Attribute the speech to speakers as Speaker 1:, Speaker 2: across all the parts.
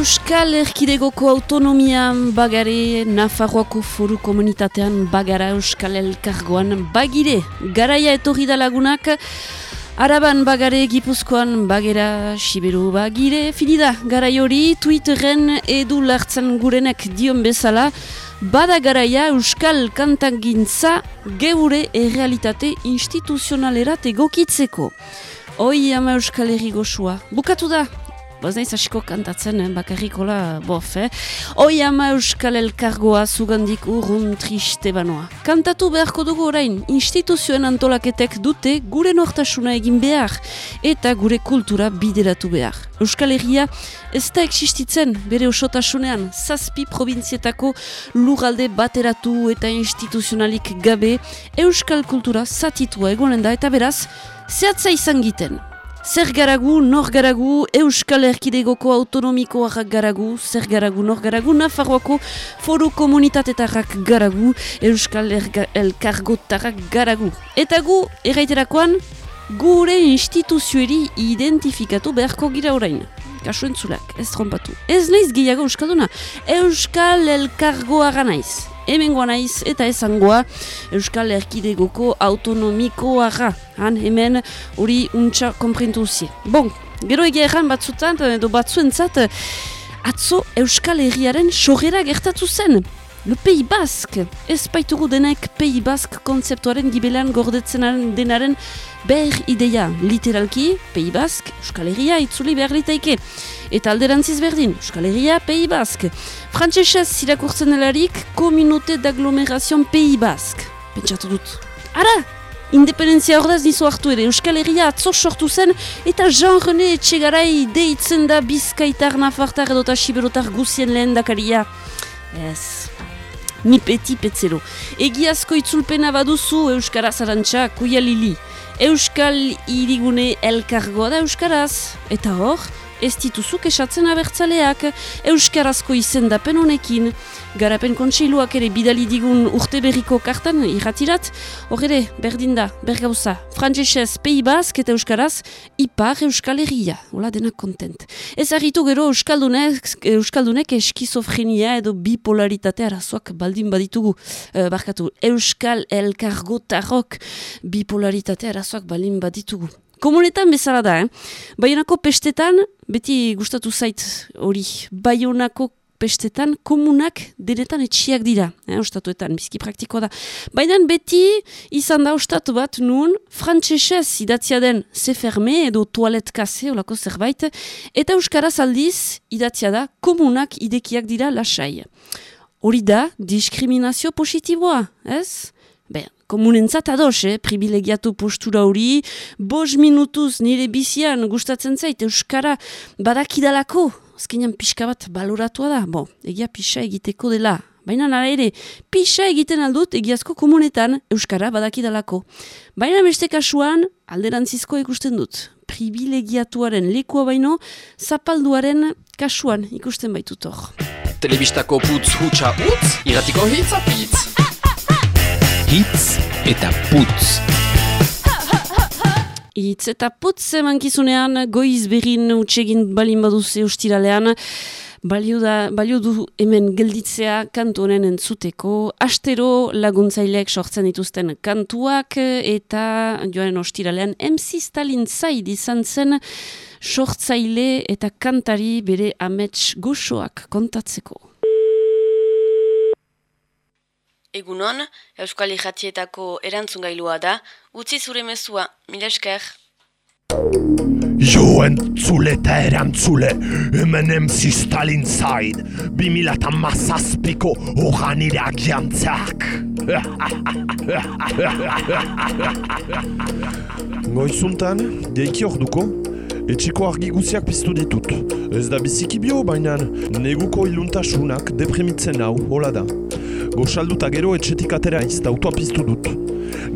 Speaker 1: Euskal Erkidegoko autonomian bagare, Nafarroako foru komunitatean bagara Euskal Elkargoan bagire. Garaia etorri da lagunak, Araban bagare gipuzkoan bagera siberu bagire. Finida, garai hori, Twitteren edu lartzen gurenek dion bezala, bada garaia Euskal kantangintza geure errealitate instituzionalerat egokitzeko. Oi ama Euskal Herri goxua. Bukatu da, Boz nahiz hasiko kantatzen, eh? bakarrikola bof, eh? Oi ama euskal elkargoa zugandik urrun triste banoa. Kantatu beharko dugu orain, instituzioen antolaketek dute gure nortasuna egin behar eta gure kultura bideratu behar. Euskal Herria ez da existitzen bere osotasunean zazpi provintzietako lugalde bateratu eta instituzionalik gabe euskal kultura zatitua egonen da eta beraz, zehatza izan giten. Zer garagu, nor garagu, Euskal Erkidegoko autonomikoak garagu, zer garagu, nor garagu, Nafarroako foru komunitatetarrak garagu, Euskal Elkargotarrak garagu. Eta gu, erraiterakoan, gure instituzioeri identifikatu beharko gira orain. Kasu entzulak, ez trompatu. Ez naiz gehiago Euskalduna, Euskal Elkargoa naiz hemengoa naiz eta esangoa Euskal Erkidegoko autonomikoa Han hemen hori untxa komprentuzi. Bon, gero egia erran batzutan, edo batzuentzat, atzo Euskal Herriaren sogera gertatu zen. Le Pays Basque, ez baitugu denek Pays Basque konzeptuaren gibelan gordetzen denaren ber ideia, literalki, Pays Basque, Euskal Herria itzuli behar litaike. Eta alderantziz berdin, Euskal Herria, Pays Basque. Frantzesez zirakurtzen delarik, Communauté d'agglomération Pays Basque. Pentsatu dut. Ara! Independenzia ordaz nizu hartu ere, Euskal Herria atzo sortu zen, eta Jean René Etxegarai deitzen da bizkaitar, nafartar edota siberotar guzien lehen dakaria. Ez, ni peti petzero. Egiazko itzulpena baduzu Euskara Zarantxa, kuia lili. Euskal irigune elkargoa da Euskaraz. Eta hor, ez dituzuk esatzen abertzaleak Euskarazko izendapen honekin. Garapen kontseiluak ere bidali digun urte berriko kartan irratirat, hor ere, berdin da, bergauza, frantzesez Pei Bask eta Euskaraz, ipar Euskal Herria, hola denak kontent. Ez harritu gero Euskaldunek, Euskaldunek eskizofrenia edo bipolaritate arazoak baldin baditugu, uh, barkatu, Euskal Elkargotarrok bipolaritate arazoak baldin baditugu. Komunetan bezala da, eh? Baionako pestetan, beti gustatu zait hori, Baionako pestetan komunak denetan etxiak dira, eh, ostatuetan, bizki praktikoa da. Baina beti izan da ostatu bat nun frantsesez idatzia den zeferme edo toalet kase olako zerbait, eta euskaraz aldiz idatzia da komunak idekiak dira lasai. Hori da diskriminazio positiboa, ez? Ben, komunentzat ados, eh? privilegiatu postura hori, bos minutuz nire bizian gustatzen zait Euskara badakidalako, azkenean pixka bat baloratua da, bo, egia pisa egiteko dela, baina nara ere, pisa egiten aldut egiazko komunetan Euskara badakidalako. Baina beste kasuan, alderantzizko ikusten dut, privilegiatuaren lekua baino, zapalduaren kasuan ikusten baitut hor.
Speaker 2: Telebistako putz hutsa utz, iratiko hitz apitz hitz eta putz.
Speaker 1: Hitz eta putz emankizunean goiz berrin utxegin balin baduze ustiralean. Balio, da, balio du hemen gelditzea kantu honen entzuteko. Astero laguntzaileek sortzen dituzten kantuak eta joaren ostiralean MC Stalin zaid izan zen sortzaile eta kantari bere amets goxoak kontatzeko.
Speaker 3: Egunon, Euskal Ijatietako erantzun gailua da, utzi zure mezua, mila esker.
Speaker 4: Jo entzule eta erantzule, hemen emzi Stalin zaid, bimilatan mazazpiko horan irak jantzak.
Speaker 5: Goizuntan, deiki hor duko, etxiko argi guziak piztu ditut. Ez da biziki bio, baina neguko iluntasunak deprimitzen hau, hola da. Gosalduta gero etxetik atera izta autoa piztu dut.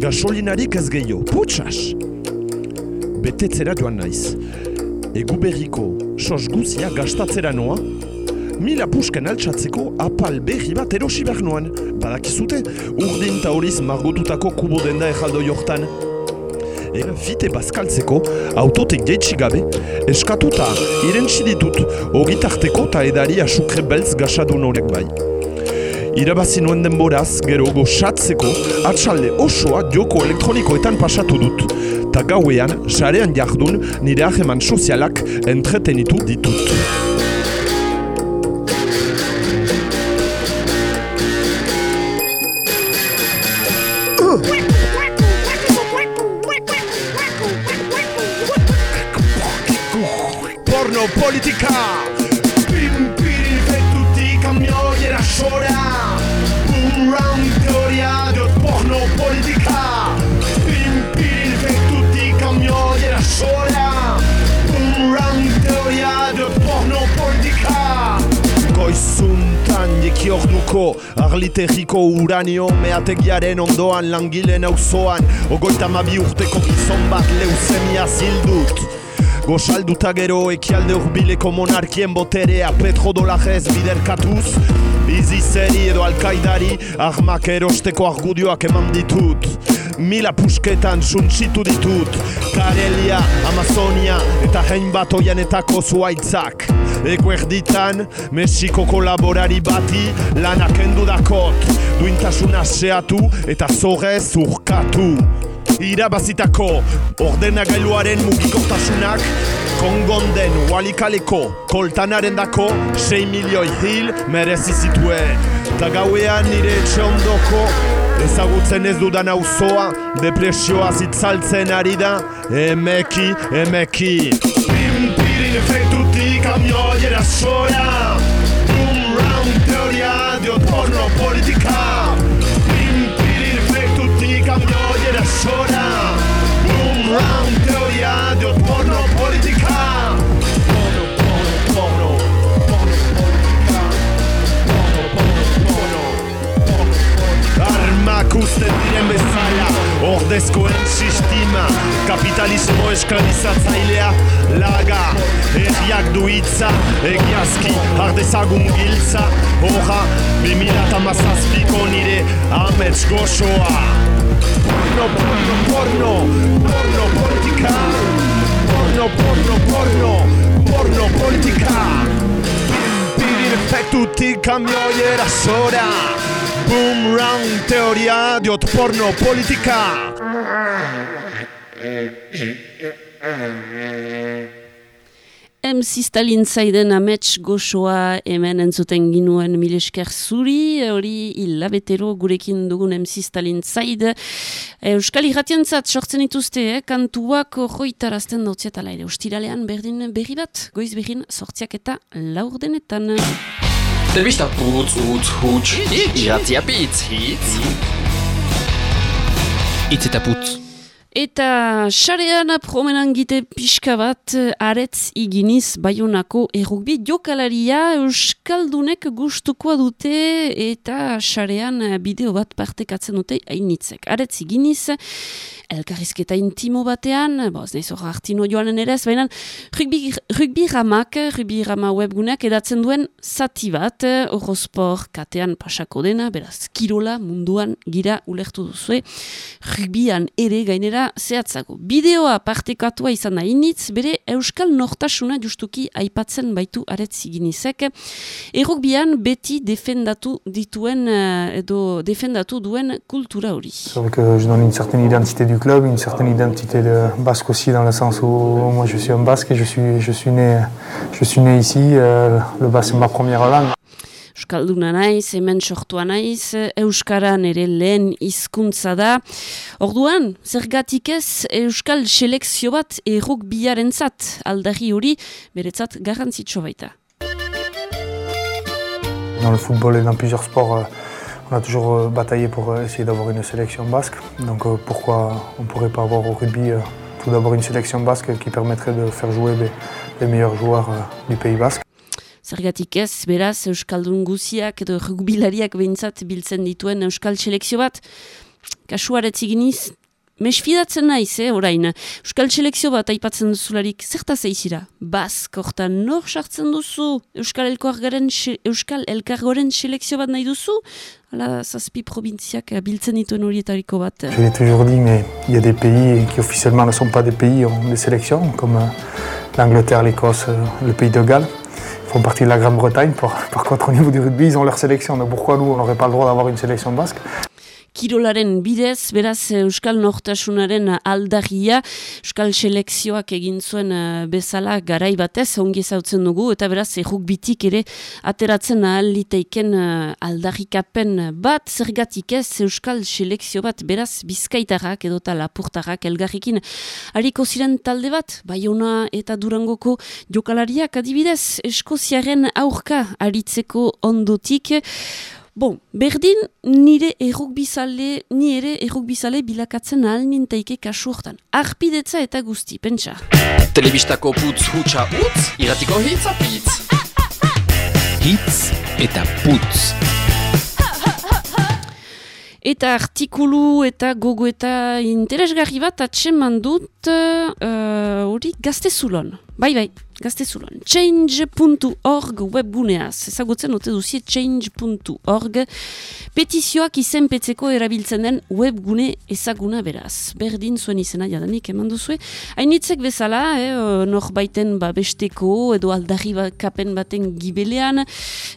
Speaker 5: Gasolinarik ez gehiago, putsas! Betetzera joan naiz. Egu berriko, sos guzia gastatzera noa, mila pusken altsatzeko apal berri bat erosi behar noan. Badakizute, urdin ta horiz margotutako kubo denda erraldo jortan. Ere fite bazkaltzeko autotek jaitsi gabe, eskatuta irentsi ditut ogitarteko eta edari asukre beltz gasadun horrek bai. Irabazi nuen denboraz, gero goxatzeko, atxalde osoa joko elektronikoetan pasatu dut. Ta gauean, sarean jardun, nire aheman sozialak entretenitu ditut. Arliterriko uranio Meategiaren ondoan langileen auzoan Ogoita mabi urteko gizon bat leuzemia zildut Gosalduta gero ekialde urbileko monarkien boterea petrodolajez biderkatuz. Izi zeri edo alkaidari armak erosteko argudioak eman ditut. Mila pusketan suntsitu ditut. Karelia, Amazonia eta hainbat oianetako zuaitzak Eko erditan, Mexikoko laborari bati lanak endu dakot Duintasuna seatu eta zorrez urkatu. Irabazitako ordenagailuaren mugikortasunak Kongonden walikaleko koltanaren dako 6 milioi hil merezi zituen. Ta gauean nire etxe ondoko Ezagutzen ez dudan auzoa Depresioa zitzaltzen ari da. Emeki, emeki. Pimpirin efektutik kamioi erasoa Boom round teoria diot porno politika Pimpirin efektutik kamioi erasoa Boom round teoria diot porno politika Porno, porno, porno Porno politika Ordezkoen sistema Kapitalismo eskalizatzailea Laga Erriak du hitza Egiazki Ardezagun giltza Horra Bimila eta mazazpiko nire Amets goxoa. Porno, porno, porno Porno politika. Porno, porno, porno Porno politika. Pirin efektutik kamioi erasora Boomerang teoria diot porno politika
Speaker 1: MC Stalin zaiden amets goxoa hemen entzuten ginuen milesker zuri, hori hilabetero gurekin dugun MC Stalin zaid. Euskal irratientzat sortzen dituzte, eh? kantuak joitarazten dautziat ala ere. Ostiralean berdin berri bat, goiz berrin sortziak eta laurdenetan.
Speaker 2: Telebista putz, utz, huts, iratzia pitz, hitz. Itz eta putz.
Speaker 1: Eta xarean promenan gite pixka bat aretz iginiz baionako errugbi jokalaria Euskaldunek gustukoa dute eta xarean bideo bat partekatzen dute hainitzek. Aretz iginiz, elkarrizketa intimo batean, boz, nahiz hor hartino joanen ere ez, baina rugbi, rugbi ramak, rugbi rama webguneak edatzen duen zati bat, horospor katean pasako dena, beraz, kirola munduan gira ulertu duzue, rugbian ere gainera zehatzago. Bideoa partekatua izan da initz, bere euskal nortasuna justuki aipatzen baitu aretz iginizek. Errugbian beti defendatu dituen, edo defendatu duen kultura hori.
Speaker 6: C'est vrai que je donne une certaine identité club, une certaine identité de basque aussi dans le sens où moi je suis un basque et je suis, je suis, né, je suis né ici, euh, le basque c'est ma première langue.
Speaker 1: Euskalduna naiz, hemen sortua naiz, Euskaran ere lehen hizkuntza da. Orduan, zergatik ez Euskal selekzio bat erruk biaren zat, aldarri hori beretzat garrantzitso baita.
Speaker 6: Dans le football et dans plusieurs sports, euh, on a toujours euh, bataillé pour euh, essayer d'avoir une sélection basque. Donc euh, pourquoi on ne pourrait pas avoir au rugby tout d'abord une sélection basque qui permettrait de faire jouer les, meilleurs joueurs du Pays basque?
Speaker 1: Zergatik ez, beraz, Euskaldun guziak edo dituen Euskal selekzio bat, mesfidatzen naiz, eh, orain.
Speaker 6: Je l'ai toujours dit, mais il y a des pays qui officiellement ne sont pas des pays, ont des comme euh, l'Angleterre, l'Écosse, euh, le pays de Galles. Font partie de la Grande-Bretagne. Par, par contre, au niveau du rugby, ils ont leur sélection. Donc pourquoi nous, on n'aurait pas le droit d'avoir une sélection basque?
Speaker 1: Kirolaren bidez, beraz Euskal Nortasunaren aldagia, Euskal Selekzioak egin zuen uh, bezala garai batez, ongi zautzen dugu, eta beraz erruk bitik ere ateratzen ahal liteiken uh, aldarikapen bat, zergatik ez Euskal Selekzio bat, beraz bizkaitarrak edota lapurtarrak elgarrikin hariko ziren talde bat, baiona eta durangoko jokalariak. Adibidez, Eskoziaren aurka aritzeko ondotik, Bon, berdin nire erruk bizale, ni ere erruk bizale bilakatzen ahal ninteike kasu hortan. Arpidetza eta guzti, pentsa.
Speaker 2: Telebistako putz hutsa utz, iratiko hitz apitz. Hitz eta putz.
Speaker 1: Eta artikulu eta gogo eta interesgarri bat atseman dut uh, hori gazte zulon. Bai, bai, gazte zulon. Change.org webguneaz. Ezagutzen ote duzie change.org. Petizioak izenpetzeko erabiltzen den webgune ezaguna beraz. Berdin zuen izena jadanik eman duzue. Hainitzek bezala, eh, nor baiten ba besteko edo aldarri kapen baten gibelean,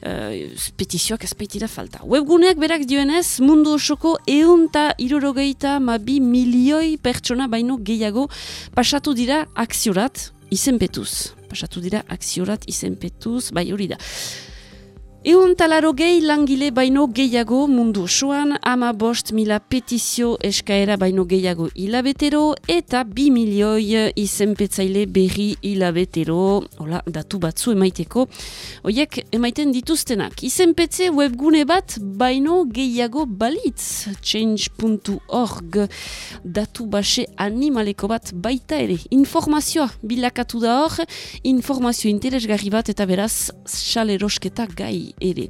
Speaker 1: eh, petizioak ezpaitira falta. Webguneak berak dioenez, mundu osoko eunta irurogeita ma bi milioi pertsona baino gehiago pasatu dira akziorat, izenpetuz. Pasatu dira akziorat izenpetuz, bai hori da. Egun talaro gehi langile baino gehiago mundu osoan, ama bost mila petizio eskaera baino gehiago hilabetero, eta bi milioi izenpetzaile berri hilabetero, hola, datu batzu emaiteko, oiek emaiten dituztenak. Izenpetze webgune bat baino gehiago balitz, change.org, datu base animaleko bat baita ere. Informazioa bilakatu da hor, informazio interesgarri bat eta beraz, xalerosketa gai ere.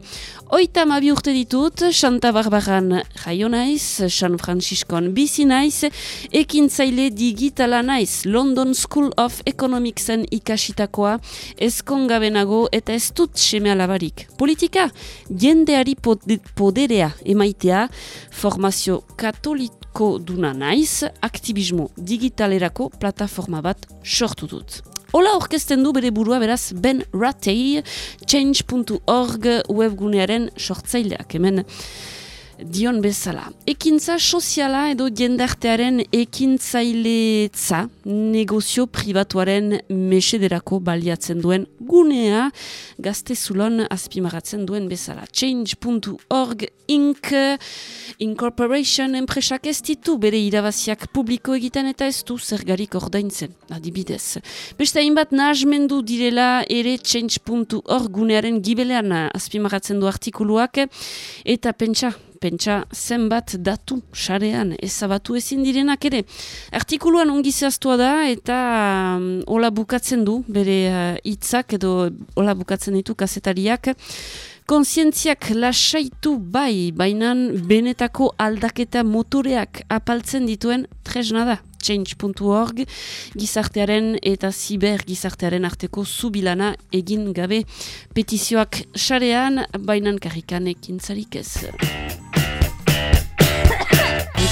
Speaker 1: Oita mabi urte ditut, Santa Barbaran jaio naiz, San Franciscoan bizi naiz, ekin zaile digitala naiz, London School of Economicsen ikasitakoa, eskongabenago eta ez dut seme alabarik. Politika, jendeari poderea emaitea, formazio katoliko duna naiz, aktivismo digitalerako plataforma bat sortu dut. Ola orkesten du bere burua beraz Ben Ratey, change.org webgunearen sortzaileak. Hemen dion bezala. Ekintza soziala edo jendartearen ekintzailetza negozio privatuaren mesederako baliatzen duen gunea gazte zulon azpimaratzen duen bezala. Change.org Inc. Incorporation enpresak ez ditu bere irabaziak publiko egiten eta ez du zergarik ordaintzen, adibidez. Beste hainbat nahazmendu direla ere Change.org gunearen gibelean azpimaratzen du artikuluak eta pentsa pentsa zenbat datu sarean ezabatu ezin direnak ere. Artikuluan ongi zehaztua da eta um, hola bukatzen du bere uh, hitzak uh, edo hola bukatzen ditu kazetariak. Konsientziak lasaitu bai, bainan benetako aldaketa motoreak apaltzen dituen tresna da. Change.org gizartearen eta ziber gizartearen arteko zubilana egin gabe petizioak sarean bainan karrikanekin zarik ez.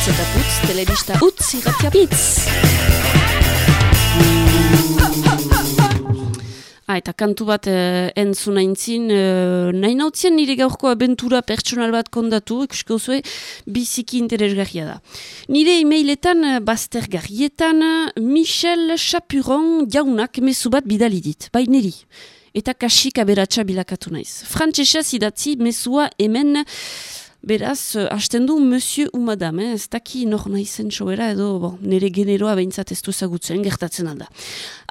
Speaker 1: Itz eta putz, telebista utz irratia pitz. Ah, eta kantu bat eh, entzuna intzin, eh, nahi nautzien nire gaurko abentura pertsonal bat kondatu, ikusko zuen, biziki interesgarria da. Nire emailetan, eh, baztergarrietan, Michel Chapuron jaunak mezu bat bidali dit, bai niri. Eta kasik aberatsa bilakatu naiz. Frantzesez idatzi mezua hemen Beraz, uh, hasten du monsieur ou madame, eh? ez daki nor nahi zen sobera edo bon, nire generoa behintzat ez duzagutzen gertatzen alda.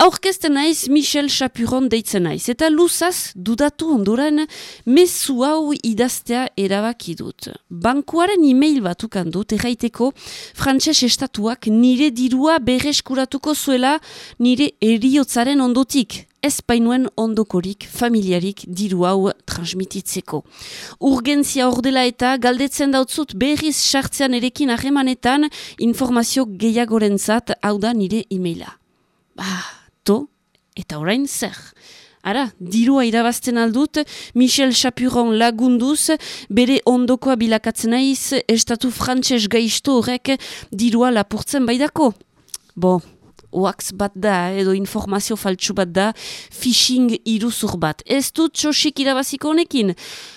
Speaker 1: Aurkezten naiz Michel Chapuron deitzen naiz, eta luzaz dudatu ondoren mezu hau idaztea erabaki dut. Bankuaren e-mail batukan dut erraiteko frantses estatuak nire dirua berreskuratuko zuela nire eriotzaren ondotik ez bainuen ondokorik familiarik diru hau transmititzeko. Urgentzia ordela eta galdetzen dautzut berriz sartzean erekin ahemanetan informazio gehiagoren zat hau da nire e-maila. Bah, to, eta orain zer. Ara, dirua irabazten aldut, Michel Chapuron lagunduz, bere ondokoa bilakatzen aiz, estatu frantses gaizto horrek dirua lapurtzen baidako. Bo, wax bat da, edo informazio faltsu bat da, phishing iruzur bat. Ez dut txosik irabaziko honekin,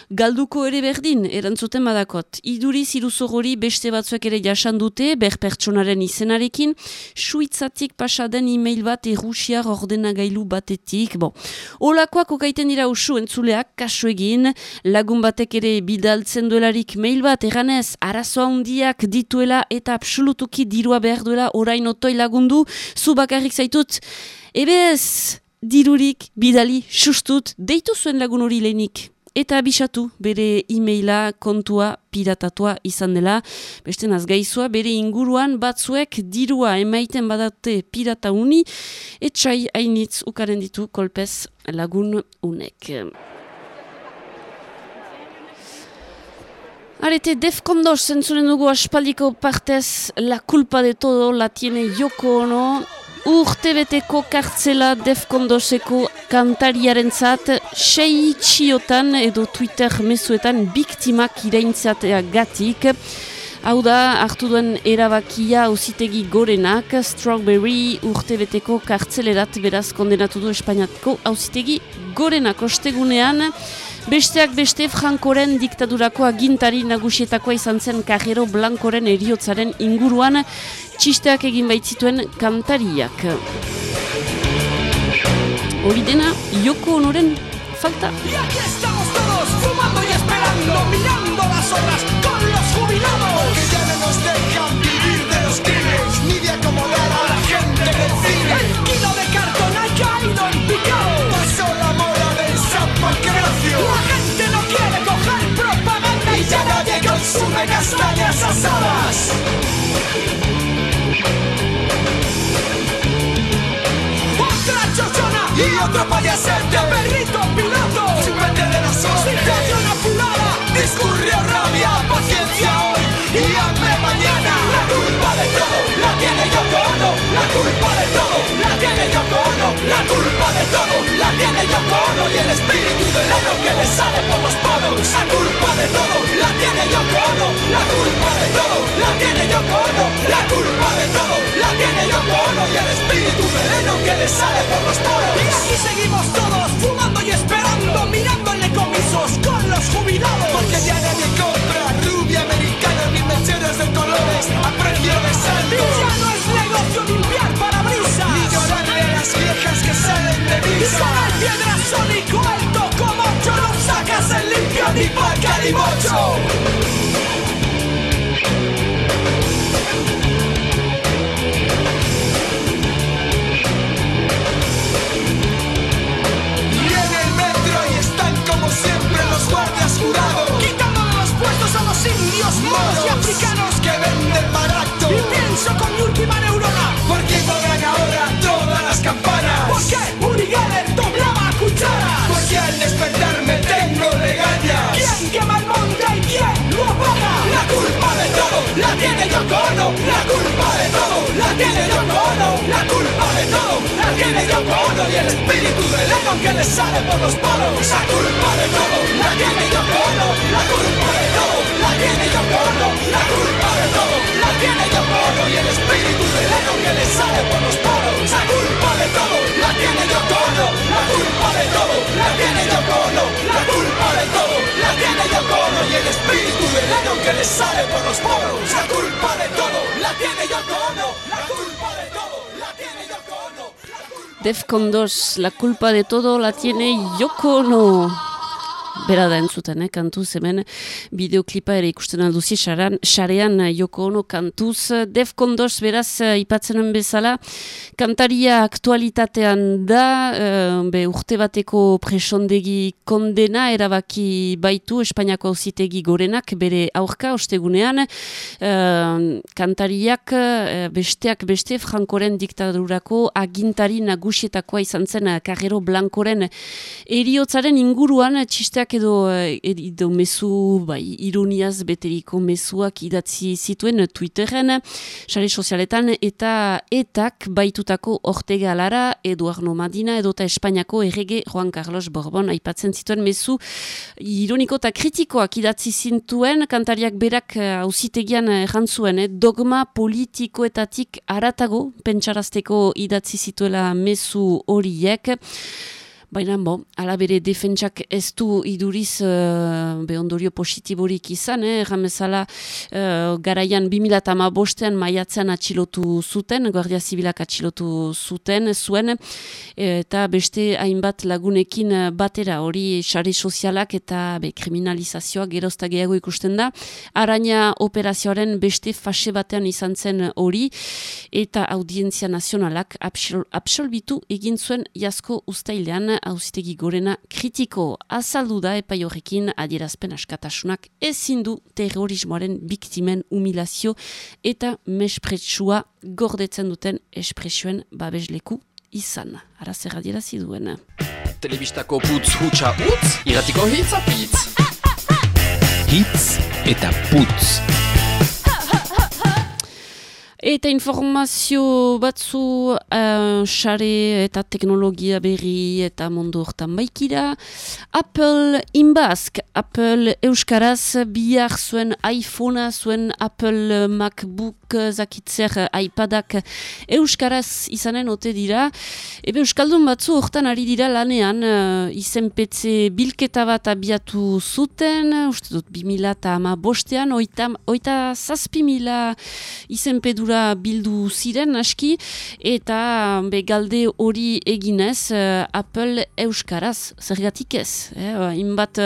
Speaker 1: galduko ere berdin, erantzuten badakot. Iduriz iruzur hori beste batzuek ere jasan dute, ber pertsonaren izenarekin, suitzatik pasaden e-mail bat errusiar ordenagailu batetik. Bon. Olakoak okaiten dira usu entzuleak, kasu egin, lagun batek ere bidaltzen duelarik mail bat, eranez, arazo handiak dituela eta absolutuki dirua behar duela orain otoi lagundu, zu bakarrik zaitut, ebez, dirurik, bidali, sustut, deitu zuen lagun hori lehenik eta abisatu bere e-maila kontua piratatua izan dela. Beste nazgaizua bere inguruan batzuek dirua emaiten badate pirata uni, etxai hainitz ukaren ditu kolpez lagun unek. Arete, defkondos zentzuren dugu aspaldiko partez la culpa de todo la tiene Yoko Ono, urte beteko kartzela defkondoseko kantariaren zat, sei txiotan edo Twitter mezuetan biktimak iraintzatea gatik. Hau da, hartu duen erabakia ausitegi gorenak, Strawberry urte beteko kartzelerat beraz kondenatu du Espainiatko ausitegi gorenak ostegunean. Besteak beste Frankoren diktadurako agintari nagusietakoa izan zen Kajero Blankoren eriotzaren inguruan txisteak egin baitzituen kantariak. Hori dena, Joko Honoren falta. Kilo de cartón ha caído en picado. La gente no quiere coger propaganda y ya nadie consume castañas asadas. y otro payasete Perrito piloto. Chupete de la suerte Situación apurada Discurrió rabia Paciencia La tiene Yoko Ono La culpa de todo. La tiene Yoko Ono La culpa de todo. La tiene Yoko Ono Y el espíritu del que le sale por los poros. La culpa de todo. La tiene Yoko Ono La culpa de todo. La tiene Yoko Ono La culpa de todo. La tiene Yoko Ono Y el espíritu veneno que le sale por los poros. Y aquí seguimos todos Fumando y esperando Mirándole comisos Con los jubilados. Porque ya nadie compra Rubia americana Ni mercedes de colores negocio limpiar parabrisas. Millonaria de las viejas que salen de misa. Sacar piedras son y cuento como yo no sacas el limpio ni para caribocho. El espíritu del ego que le sale por los poros La culpa de todo la tiene Yoko Ono La culpa de todo la tiene Yoko Ono La culpa de todo la tiene Yoko Ono Y el espíritu del ego que le sale por los poros La culpa de todo la tiene Yoko Ono La culpa de todo la tiene Yoko Ono La culpa de todo la tiene Yoko Ono Y el espíritu del ego que le sale por los poros La culpa de todo la tiene Yoko Ono La culpa de Defcon 2, la culpa de todo la tiene Yoko Ono. Bera da entzuten, eh, kantuz, hemen bideoklipa ere ikusten alduzi, xarean joko ono kantuz, def kondoz beraz ipatzenen bezala, kantaria aktualitatean da, uh, be urte bateko presondegi kondena, erabaki baitu Espainiako auzitegi gorenak, bere aurka, ostegunean, uh, kantariak uh, besteak beste Frankoren diktadurako agintari nagusietakoa izan zen Carrero Blancoren eriotzaren inguruan txisteak edo, edo mezu bai, ironiaz beteriko mezuak idatzi zituen Twitteren, sare sozialetan eta etak baitutako Ortega Lara, Eduardo Madina edota Espainiako errege Juan Carlos Borbon aipatzen zituen mezu ironiko eta kritikoak idatzi zintuen kantariak berak hausitegian errantzuen, eh, dogma politikoetatik aratago pentsarazteko idatzi zituela mezu horiek. Baina, bo, ala bere defentsak ez du iduriz uh, behondorio positiborik izan, eh? Ramezala uh, garaian 2008 bostean maiatzean atxilotu zuten, Guardia Zibilak atxilotu zuten, zuen, eta beste hainbat lagunekin batera hori sare sozialak eta be, kriminalizazioa gerozta gehiago ikusten da. Araña operazioaren beste fase batean izan zen hori, eta audientzia nazionalak absolbitu egin zuen jasko ustailean hauzitegi gorena kritiko azaldu da epai horrekin adierazpen askatasunak ezin du terrorismoaren biktimen humilazio eta mespretsua gordetzen duten espresioen babesleku izan. Ara zer adierazi duen.
Speaker 2: Telebistako putz hutsa utz, iratiko hitz apitz. Hitz eta putz.
Speaker 1: Eta informazio batzu uh, xare eta teknologia berri eta mundu hortan baikira. Apple inbazk, Apple euskaraz bihar zuen iPhonea, zuen Apple MacBook zakitzer iPadak euskaraz izanen ote dira. Ebe euskaldun batzu hortan ari dira lanean uh, izen PC bilketa bat abiatu zuten, uste dut 2000 eta ama bostean, oita, oita zazpi mila izen bildu ziren aski eta be galde hori eginez uh, Apple euskaraz zergatik ez eh? Ba, inbat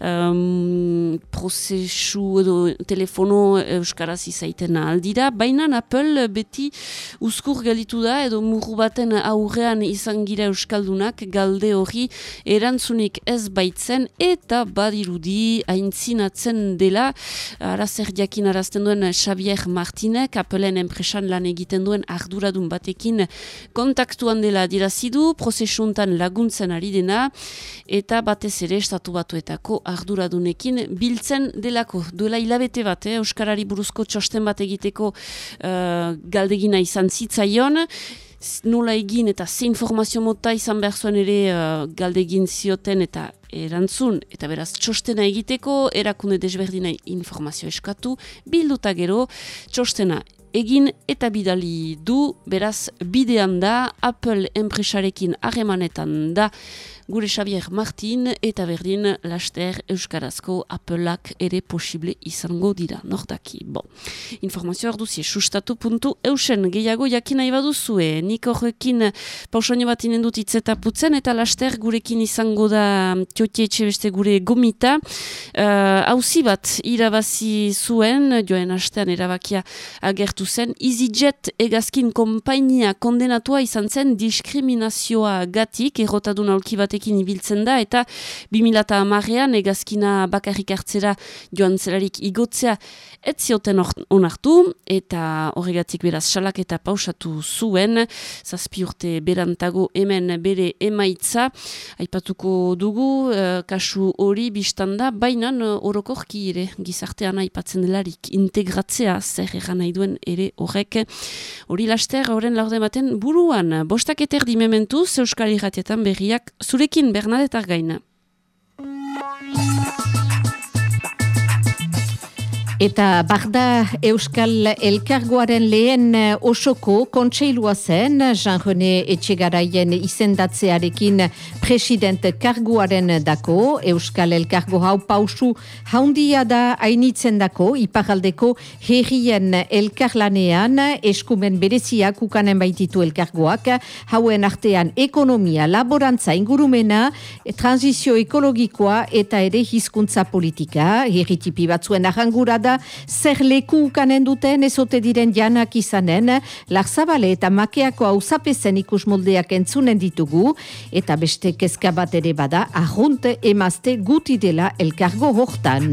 Speaker 1: um, prozesu edo telefono euskaraz izaiten aldira baina Apple beti uzkur galitu da edo murru baten aurrean izan gira euskaldunak galde hori erantzunik ez baitzen eta badirudi aintzinatzen dela ara zer jakin arazten duen Xavier Martinek Apple Appleen enpresan lan egiten duen arduradun batekin kontaktuan dela dirazidu, prozesuntan laguntzen ari dena, eta batez ere estatu batuetako arduradunekin biltzen delako. Duela hilabete bat, eh, Euskarari buruzko txosten bat egiteko uh, galdegina izan zitzaion, nola egin eta ze informazio mota izan behar zuen ere uh, galdegin zioten eta erantzun, eta beraz txostena egiteko, erakunde desberdina informazio eskatu, bilduta gero, txostena egin eta bidali du, beraz bidean da, Apple enpresarekin harremanetan da, gure Xavier Martin eta berdin laster Euskarazko Appleak ere posible izango dira, nordaki. Bon. Informazio arduzie, sustatu puntu eusen gehiago jakin nahi baduzue, nik horrekin pausoño bat inendut itzeta putzen eta laster gurekin izango da tiotie beste gure gomita. Hauzi uh, bat irabazi zuen, joen hastean erabakia agertu zen, EasyJet egazkin kompainia kondenatua izan zen diskriminazioa gatik, errotadun aulki bat batekin ibiltzen da, eta 2000 amarean egazkina bakarrik hartzera joan zelarik igotzea ez zioten onartu, eta horregatik beraz salak eta pausatu zuen, zazpi urte berantago hemen bere emaitza, aipatuko dugu, uh, kasu hori biztanda, baina orokorki ere gizartean aipatzen delarik integratzea zer egan nahi duen ere horrek. Hori laster, horren laurde baten buruan, bostak eterdi mementu, Euskal Iratietan berriak zure Zurekin Bernadette gaina.
Speaker 7: Eta barda Euskal Elkargoaren lehen eh, osoko kontseilua zen, Jean-René Etxegaraien izendatzearekin president karguaren dako, Euskal Elkargo hau pausu haundia da hainitzen dako, iparaldeko herrien elkarlanean, eskumen bereziak ukanen baititu elkargoak, hauen artean ekonomia, laborantza, ingurumena, transizio ekologikoa eta ere hizkuntza politika, herritipi batzuen ahangura da zer leku ukanen duten ezote diren janak izanen, larzabale eta makeako hau zapezen ikus moldeak entzunen ditugu, eta beste kezka bat ere bada, ahunte emazte guti dela elkargo hortan.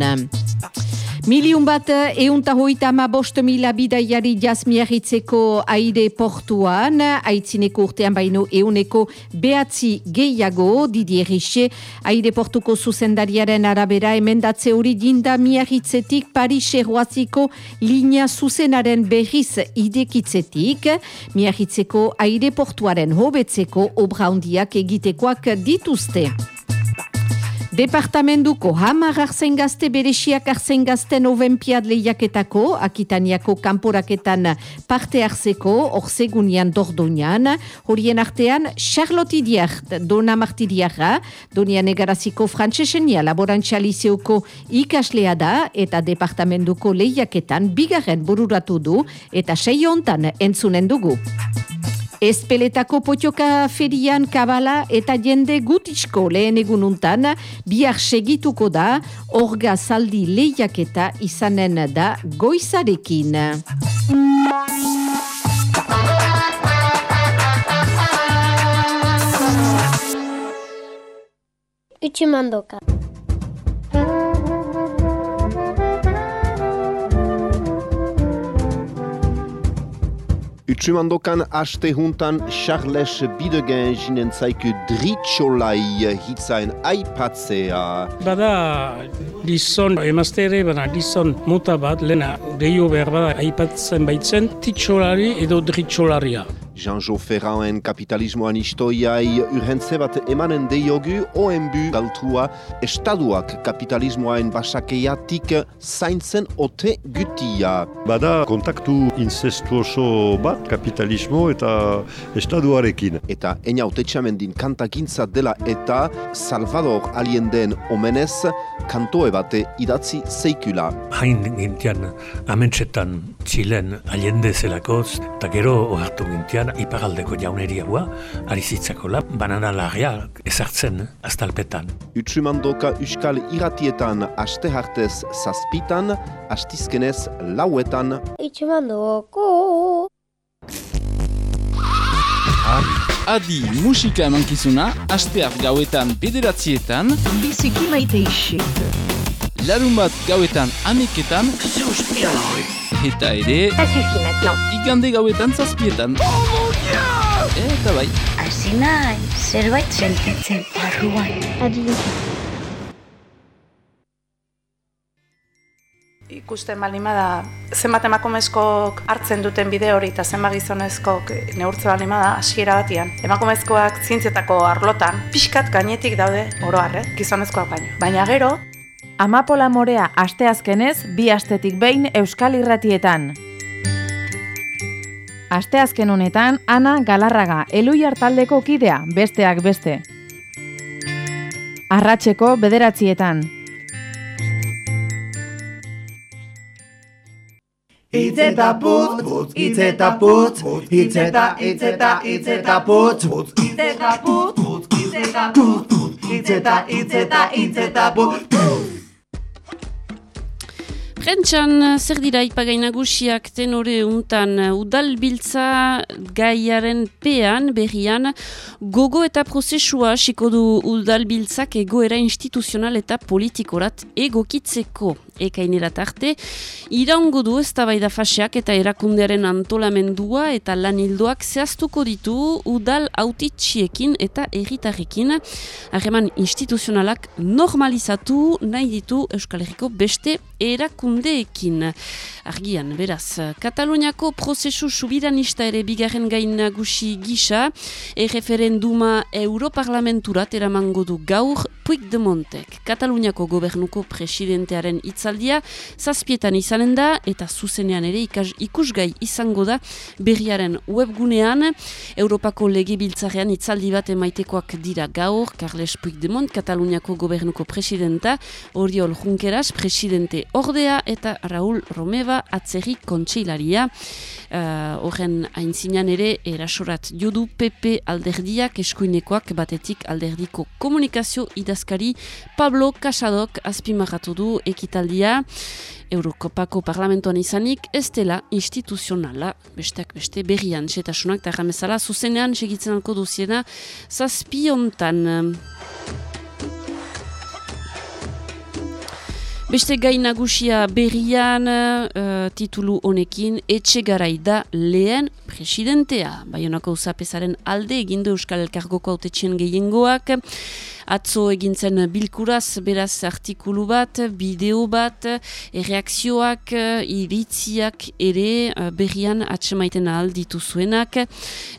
Speaker 7: Miliun bat eunta hoita ama bost mila bidaiari jazmiahitzeko aire portuan, aitzineko urtean baino euneko behatzi gehiago, Didier Riche, aire portuko zuzendariaren arabera emendatze hori dinda miahitzetik Paris erroaziko linea zuzenaren berriz idekitzetik, miahitzeko aire portuaren hobetzeko obra hondiak egitekoak dituzte. Departamentuko hamar arzen gazte berexiak arzen gazten ovenpiad lehiaketako, akitaniako kanporaketan parte hartzeko, orzegunian dordonian, horien artean Charlotte Idiart, Dona Martiriara, Donian egaraziko frantzesenia laborantxalizeoko ikaslea da, eta departamentuko lehiaketan bigarren bururatu du, eta sei hontan entzunen dugu. Espeletako potioka ferian kabala eta jende gutizko lehen egununtan bihar segituko da orga zaldi lehiaketa izanen da goizarekin.
Speaker 8: Utsumandoka.
Speaker 9: Utsumandokan aste juntan Charles Bidegen jinen zaiku dritxolai hitzain aipatzea.
Speaker 10: Bada gizon emaztere, bada gizon muta bat, lena deio behar bada aipatzen baitzen, titxolari edo dritxolaria.
Speaker 9: Jean-Jo Ferrauen kapitalismoan istoiai urhentze bat emanen deiogu OMB galtua estaduak kapitalismoaen basakeiatik zaintzen ote gutia.
Speaker 11: Bada kontaktu incestuoso bat kapitalismo eta estaduarekin.
Speaker 9: Eta ena autetxamendin kantakintza dela eta Salvador Allenden omenez kantoe bate idatzi zeikula.
Speaker 12: Hain gintian amentsetan Txilen Allende zelakoz, eta gero ohartu gintian ipagaldeko jauneriaua, arizitzako la, banana lagia ezartzen, aztalpetan.
Speaker 9: Utsumandoka uskal iratietan aste hartez zazpitan, astizkenez lauetan.
Speaker 8: Utsumandoko!
Speaker 2: Adi musika emankizuna, asteak gauetan bederatzietan,
Speaker 13: biziki maite isik.
Speaker 2: larun bat gauetan ameketan, eta ere, igande gauetan zazpietan. Eta bai.
Speaker 13: Hasi nahi, zerbait sentitzen barruan.
Speaker 8: Adi.
Speaker 14: ikusten baldin bada zenbat emakumezkoak hartzen duten bide hori eta zenbat gizonezkoak neurtze baldin bada hasiera batian. Emakumezkoak zientzietako arlotan pixkat gainetik daude oro eh? gizonezkoak baino. Baina gero
Speaker 15: Amapola Morea asteazkenez bi astetik behin Euskal Irratietan. Asteazken honetan Ana Galarraga Eluiar taldeko kidea besteak beste. Arratseko bederatzietan.
Speaker 16: Itzeta putz, itzeta putz, itzeta, itzeta, itzeta putz, itzeta putz, itzeta putz, itzeta, itzeta, itzeta putz,
Speaker 1: Prentxan, zer dira ipagainagusiak tenore untan? Udalbiltza gaiaren pean, berrian, gogo eta prozesua hasiko du udalbiltzak egoera instituzional eta politikorat egokitzeko ekainerat arte, iraungo du ez da faseak eta erakundearen antolamendua eta lanildoak zehaztuko ditu udal autitxiekin eta erritarrekin, harreman instituzionalak normalizatu nahi ditu Euskal Herriko beste erakundeekin. Argian, beraz, Kataluniako prozesu subiranista ere bigarren gain nagusi gisa, erreferenduma Europarlamenturat eramango du gaur Puigdemontek. Kataluniako gobernuko presidentearen hitz hitzaldia zazpietan izanen da eta zuzenean ere ikas, ikusgai izango da berriaren webgunean. Europako legebiltzarean hitzaldi bat emaitekoak dira gaur Carles Puigdemont, Kataluniako gobernuko presidenta Oriol Junqueras, presidente ordea eta Raul Romeva atzerri kontseilaria. Uh, horren aintzinan ere erasorat jodu PP alderdiak eskuinekoak batetik alderdiko komunikazio idazkari Pablo Casadok azpimarratu du ekitaldia Eurokopako parlamentoan izanik ez dela instituzionala, besteak beste berrian, setasunak eta ramezala, zuzenean segitzen alko duziena, zazpiontan. Beste gai nagusia berrian uh, titulu honekin etxe garai da lehen presidentea. Baionako usapesaren alde egindu Euskal Elkargoko autetxien gehiengoak. Atzo egintzen bilkuraz, beraz artikulu bat, bideo bat, reakzioak, iritziak ere berrian atsemaiten ahal dituzuenak.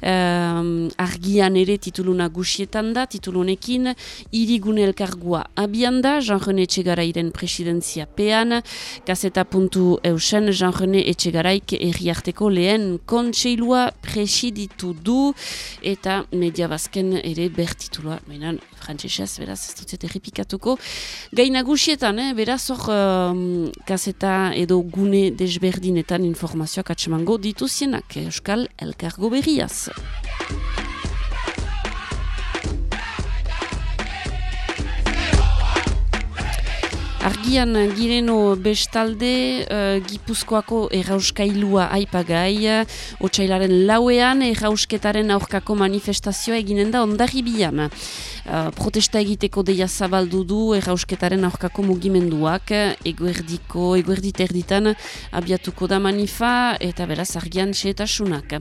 Speaker 1: Um, argian ere titulu nagusietan da, titulu honekin, irigune elkargua abian da, Jean-René Etxegarairen presidentzia pean, gazeta puntu eusen, Jean-René Etxegaraik erriarteko lehen kontseilua presiditu du, eta media bazken ere bertitulua, mainan, frantzesez, beraz, ez dut errepikatuko. Gai nagusietan, eh, beraz, hor um, kaseta edo gune desberdinetan informazioak atsemango dituzienak Euskal Elkargo berriaz. Argian gireno bestalde uh, Gipuzkoako errauskailua aipagai, otxailaren lauean errausketaren aurkako manifestazioa eginen da ondarribian. Uh, protesta egiteko deia zabaldu du errausketaren aurkako mugimenduak, eguerdiko, eguerdit erditan abiatuko da manifa eta beraz argian txetasunak.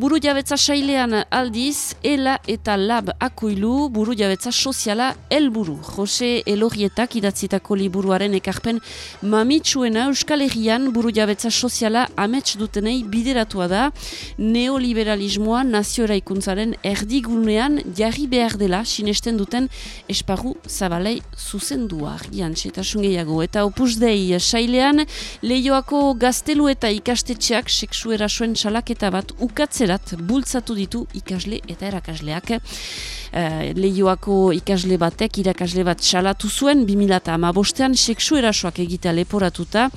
Speaker 1: Buru jabetza sailean aldiz, ela eta lab akuilu, buru jabetza soziala elburu. Jose Elorietak idatzitako liburuaren ekarpen mamitsuena Euskal Herrian buru jabetza soziala amets dutenei bideratua da, neoliberalismoa nazio eraikuntzaren erdigunean jarri behar dela, sinesten duten esparru zabalei zuzendua argian txetasun gehiago. Eta opus dei sailean lehioako gaztelu eta ikastetxeak seksu erasuen salaketa bat ukatzerat bultzatu ditu ikasle eta erakasleak. Uh, lehioako ikasle batek, irakasle bat salatu zuen, 2000 ama bostean seksu erasoak egitea leporatuta,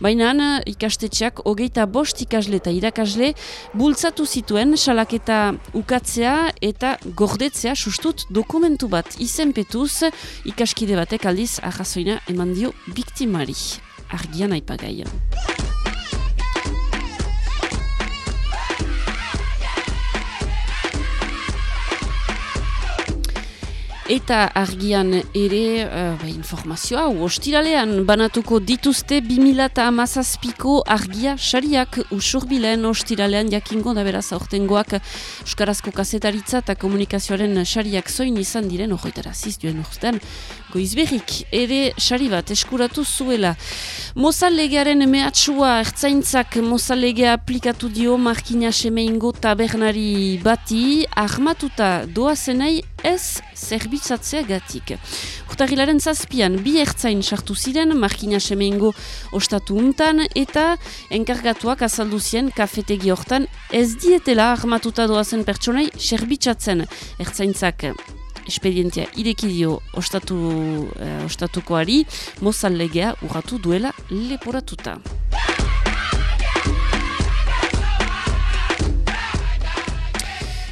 Speaker 1: baina ikastetxeak hogeita bost ikasle eta irakasle bultzatu zituen salaketa ukatzea eta gordetzea sustut dokumentu bat izenpetuz ikaskide batek aldiz arrazoina eman dio biktimari. Argian aipagai. Eta argian ere uh, informazioa, ostiralean banatuko dituzte 2000 amazazpiko argia sariak usurbilen ostiralean jakingo da beraz aurtengoak Euskarazko kasetaritza eta komunikazioaren sariak zoin izan diren horretara ziztuen urtean goizberrik ere sari bat eskuratu zuela. Mozalegearen mehatxua ertzaintzak mozalegea aplikatu dio markina semeingo tabernari bati armatuta doazenei ez zerbitzatzea gatik. Urtagilaren zazpian bi ertzain sartu ziren markina semeingo ostatu untan eta enkargatuak azaldu zien kafetegi hortan ez dietela armatuta doazen pertsonei zerbitzatzen ertzaintzak espedientia irekidio ostatu, eh, ostatukoari mozal legea urratu duela leporatuta.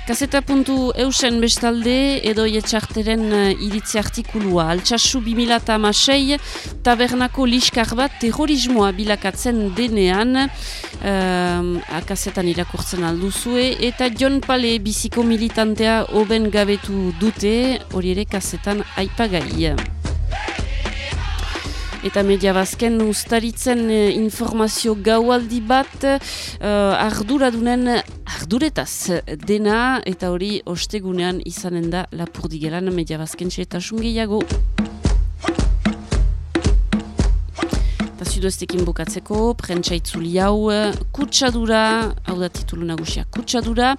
Speaker 1: Kaseta puntu eusen bestalde edo etxarteren uh, iritzi artikulua. Altsasu 2006 tabernako liskar bat terrorismoa bilakatzen denean uh, akasetan irakurtzen alduzue eta John Pale biziko militantea oben gabetu dute hori ere kasetan aipagai. Eta media bazken ustaritzen eh, informazio gaualdi bat uh, arduradunen arduretaz dena eta hori ostegunean izanen da lapurdigelan media bazken eta gehiago. Eta zuduestekin bukatzeko, prentsaitzuli hau, kutsadura, hau da titulu nagusia, kutsadura,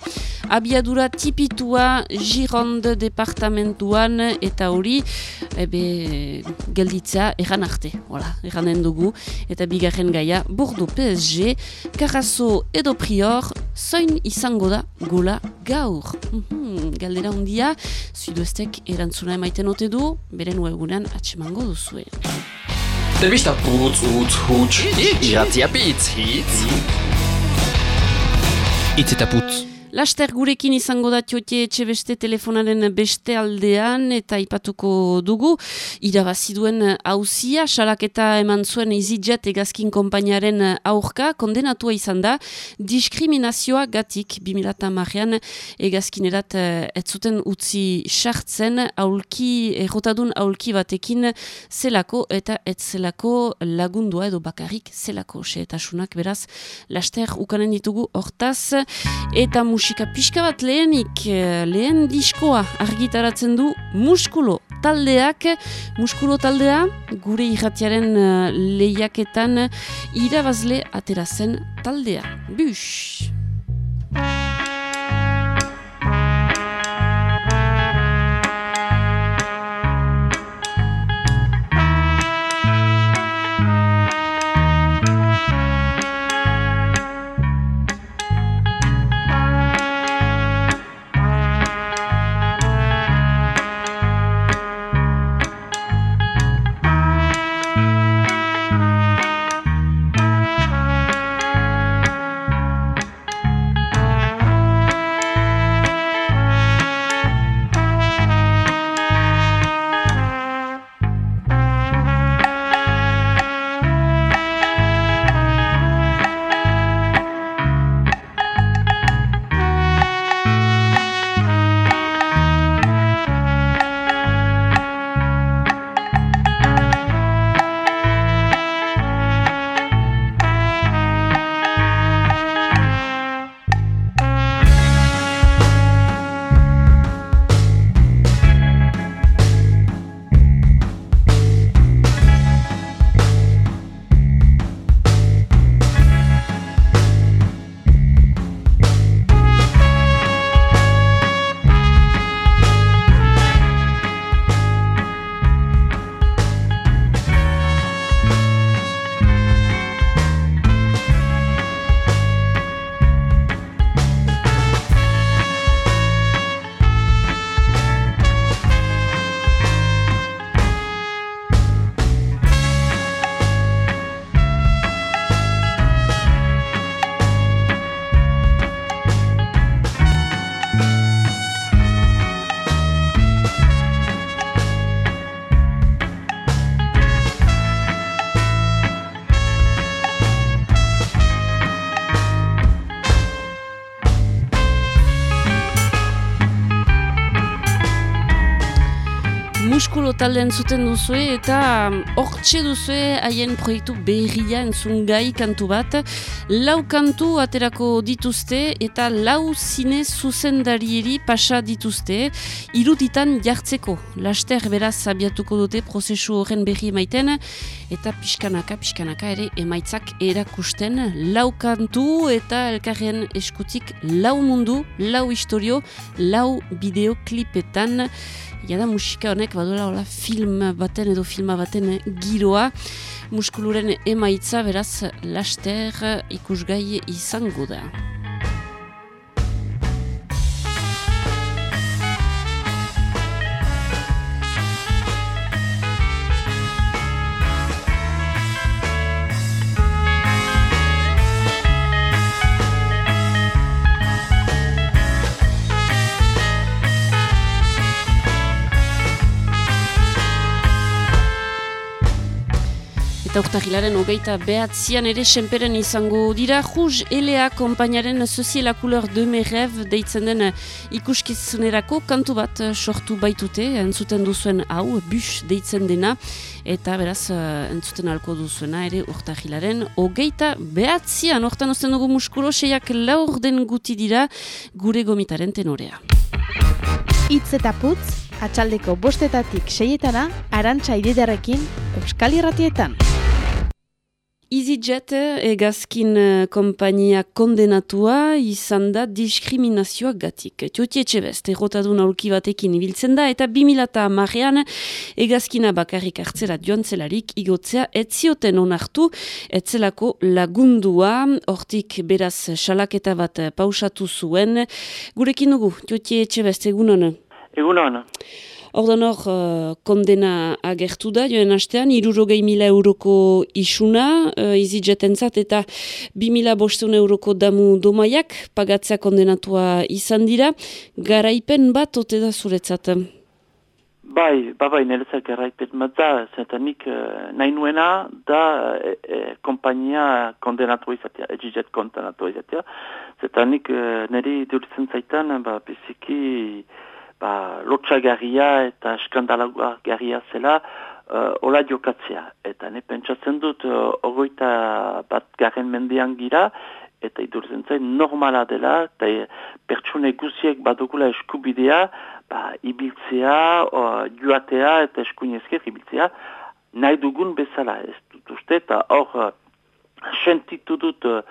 Speaker 1: abiadura tipitua Gironde departamentuan, eta hori, ebe, gelditza eran arte, hola, eranen dugu, eta bigarren gaia, Bordeaux PSG, Karazo edo Prior, zoin izango da gola gaur. Mhm, galdera hundia, zuduestek erantzuna emaiten ote du, beren webunan atsemango duzue.
Speaker 2: Telebista putz, utz, huts, iratzia pitz, hitz. Itz eta putz.
Speaker 1: Laster gurekin izango da tiote etxe beste telefonaren beste aldean eta ipatuko dugu. Irabazi duen hauzia, salaketa eman zuen izidjat egazkin kompainaren aurka, kondenatua izan da, diskriminazioa gatik 2000 marrean egazkinerat eh, ez zuten utzi sartzen aulki, errotadun aulki batekin zelako eta ez zelako lagundua edo bakarrik zelako. Eta beraz, laster ukanen ditugu hortaz eta musik musika pixka bat lehenik, eh, lehen diskoa argitaratzen du muskulo taldeak, muskulo taldea gure irratiaren uh, lehiaketan irabazle aterazen taldea. Bus! Talde entzuten duzue eta um, hortxe duzue haien proiektu berria entzun gai kantu bat. Lau kantu aterako dituzte eta lau zine zuzendarieri pasa dituzte iruditan jartzeko. Laster beraz abiatuko dute prozesu horren berri emaiten eta pixkanaka, pixkanaka ere emaitzak erakusten lau kantu eta elkarren eskutik lau mundu, lau historio, lau bideoklipetan Jada musika honek baduela hola film baten edo filma baten giroa muskuluren emaitza beraz laster ikusgai izango da. Eta urtahilaren hogeita behatzian ere senperen izango dira Rouge Elea kompainaren Soziela Couleur de Merev deitzen den ikuskizunerako kantu bat sortu baitute entzuten duzuen hau, bus deitzen dena eta beraz entzuten alko duzuena ere urtahilaren hogeita behatzian hortan ozten dugu muskulo seiak laur den guti dira gure gomitaren tenorea.
Speaker 15: Itz eta putz, atxaldeko bostetatik seietana, arantxa ididarekin, Euskal Irratietan.
Speaker 1: EasyJet egazkin eh, kompainia kondenatua izan da diskriminazioak gatik. Tiotie etxebest, errotadun aurki batekin ibiltzen da, eta 2000 marrean egazkina bakarrik hartzera joan zelarik igotzea etzioten onartu, etzelako lagundua, hortik beraz salaketa bat pausatu zuen. Gurekin dugu, tiotie etxebest, egunon?
Speaker 17: Egunon.
Speaker 1: Ordan hor, uh, kondena agertu da, joen astean, irurogei mila euroko isuna, uh, izidjaten zat, eta bi mila bostun euroko damu domaiak, pagatzea kondenatua izan dira, garaipen bat ote da zuretzat?
Speaker 17: Bai, ba bai, niretzak garaipen bat da, zetanik uh, nahi nuena da e, e, kompainia kondenatua izatea, egizet kondenatua izatea, zetanik uh, niri duritzen zaitan, ba, biziki ba, lotxagarria eta eskandalagarria zela uh, ola jokatzea. Eta ne pentsatzen dut uh, ogoita bat garen mendian gira eta idurzen zain normala dela eta e, pertsune guziek badukula eskubidea ba, ibiltzea, uh, joatea eta eskuinezker ibiltzea nahi dugun bezala. Ez dut uste eta hor sentitu dut uh,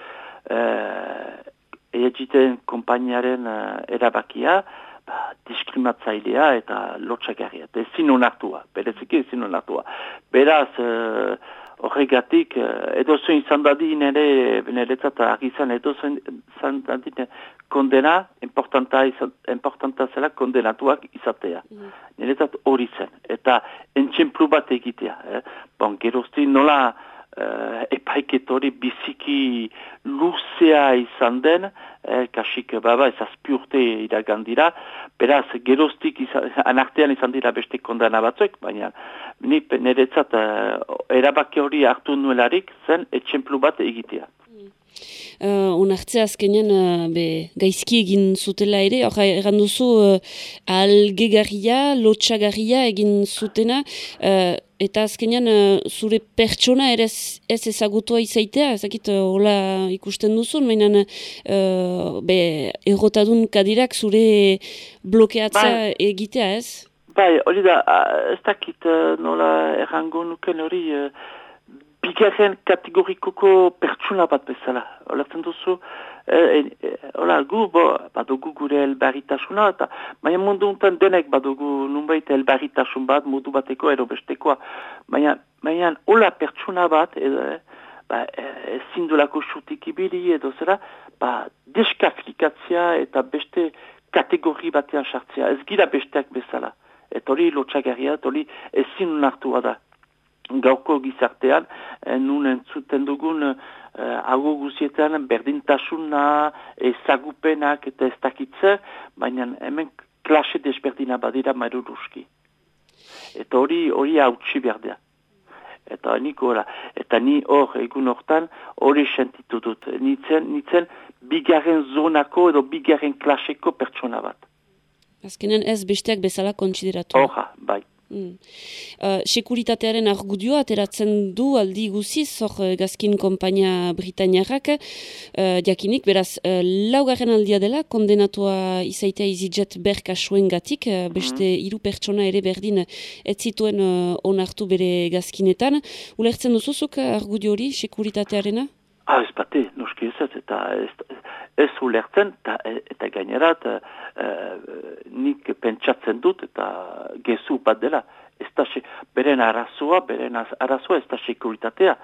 Speaker 17: egiten kompainiaren uh, erabakia ba, diskrimatzailea eta lotxagarria. Eta ezin honartua, bereziki ezin honartua. Beraz, uh, horregatik, uh, edo zuen izan dadin ere, beneretzat agizan, edo zuen izan dadin kondena, importanta, izan, importanta zela kondenatuak izatea. Mm. Niretzat hori zen. Eta entxemplu bat egitea. Eh? Bon, gerozti nola uh, epaiketori biziki luzea izan den, eh, kasik baba ez azpi urte beraz geroztik izan, anartean izan dira beste kondana batzuek, baina ni niretzat uh, erabaki hori hartu nuelarik zen etxemplu bat egitea.
Speaker 1: Uh, Onartzea azkenean uh, be, gaizki egin zutela ere, hor egan duzu uh, algegarria, lotxagarria egin zutena, uh, eta azkenean uh, zure pertsona ere ez ezagutua izaitea, ezakit uh, hola ikusten duzun, mainan uh, be, errotadun kadirak zure blokeatzea bai. egitea ez?
Speaker 17: Bai, hori da, ez dakit nola errango nuken hori, bigarren kategorikoko pertsuna bat bezala. Olatzen duzu, e, e, ola, gu, bo, badugu gure elbarritasuna, eta baina mundu untan denek badugu nunbait elbarritasun bat, mundu bateko ero bestekoa. Baina, baina, hola pertsuna bat, edo, ba, ez zindulako xutik ibili, edo zera, ba, deskaflikatzia eta beste kategori batean sartzea. Ez gira besteak bezala. Eta hori lotxagarria, eta hori ezin nartua da gauko gizartean, eh, nun entzuten dugun eh, hago guzietan berdintasuna, ezagupenak eta ez dakitze, baina hemen klase desberdina badira maruruski. Eta hori hori hautsi berdea. Eta nik eta ni hor egun hortan hori sentitu dut. Nitzen, nitzen bigarren zonako edo bigarren klaseko pertsona bat.
Speaker 1: Azkenen ez besteak bezala kontsideratu.
Speaker 17: Horra, bai.
Speaker 1: Mm. Uh, sekuritatearen argudioa ateratzen du aldi guziz, hor uh, gazkin kompainia Britaniarrak, uh, diakinik, beraz, uh, laugarren aldia dela, kondenatua izaitea izidjet berka suen gatik, uh, beste mm hiru pertsona ere berdin ez zituen uh, onartu bere gazkinetan. Ulertzen duzuzuk argudio hori sekuritatearena?
Speaker 17: Ah, ez bate, ez eta ez, ez ulertzen, eta, eta gainerat, uh, nik pentsatzen dut, eta gezu bat dela, ez da, beren arazoa, beren arazoa ez da sekuritatea,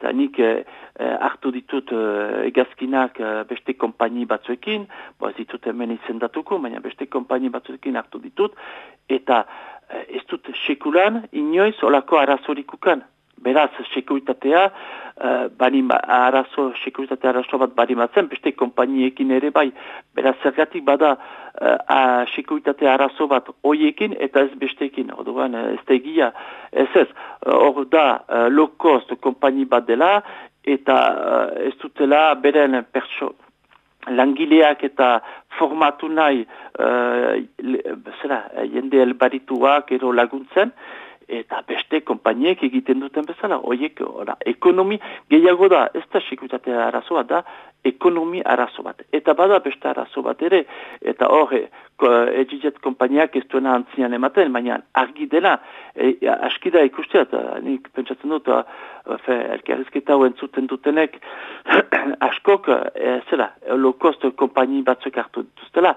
Speaker 17: eta nik eh, hartu ditut eh, egazkinak eh, beste kompaini batzuekin, bo ez ditut hemen izendatuko, baina beste kompaini batzuekin hartu ditut, eta eh, ez dut sekulan, inoiz, olako arazorikukan. Beraz, sekuritatea, uh, bani, arazo, sekuritatea arazo bat bari matzen, beste kompainiekin ere bai. Beraz, zergatik bada uh, sekuritatea arazo bat oiekin eta ez bestekin. Orduan, ez da egia, ez ez. Hor da, uh, low cost kompaini bat dela, eta uh, ez dutela beren perso langileak eta formatu nahi uh, zera, jende elbarituak ero laguntzen, eta beste konpainiek egiten duten bezala, oiek, ora, ekonomi gehiago da, ez da sekuritatea arazoa da, ekonomi arazo bat. Eta bada beste arazo bat ere, eta hor, egizet kompainiak ez duena antzian ematen, baina argi dela, e, askida ikustea, eta nik pentsatzen dut, fe, elkarrizketa hoen zuten dutenek, askok, e, zela, low cost kompaini batzuk hartu duztela,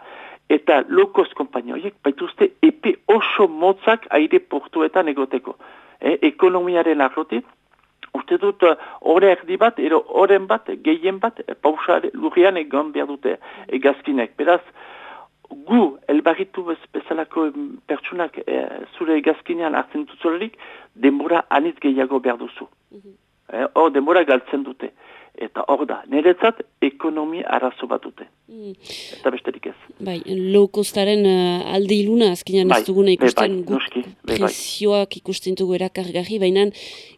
Speaker 17: eta low cost kompaini horiek baituzte epe oso motzak aire portuetan egoteko. E, ekonomiaren arrotit, uste dut horre uh, erdi bat, ero horren bat, gehien bat, pausa lurrian egon behar dute egazkinek. Beraz, gu, elbarritu bezalako pertsunak e, zure egazkinean hartzen dut denbora anitz gehiago behar duzu. Mm hor, denbora galtzen dute. Eta hor da, niretzat ekonomi arazo bat dute. Mm. Eta besterik ez.
Speaker 1: Bai, low costaren uh, alde iluna, azkenean bai, ez duguna ikusten bai, nuski, presioak ikusten dugu erakargarri, baina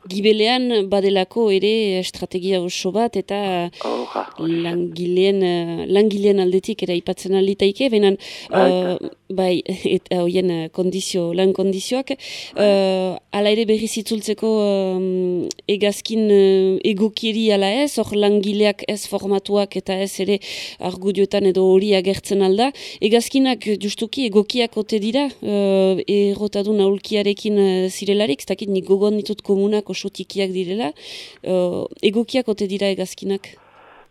Speaker 1: gibelean badelako ere estrategia oso bat, eta oh, langileen, uh, langileen aldetik era ipatzen alditaike, baina uh, bai, eta hoien kondizio, lan kondizioak, uh, ala ere berriz itzultzeko um, egazkin uh, egokiri ala ez, hor langileak ez formatuak eta ez ere argudioetan edo hori agertzen alda. Egazkinak justuki egokiak ote dira, uh, errotadun aulkiarekin uh, zirelarik, ez dakit nik gogon ditut komunak oso tikiak direla, uh, egokiak ote dira egazkinak?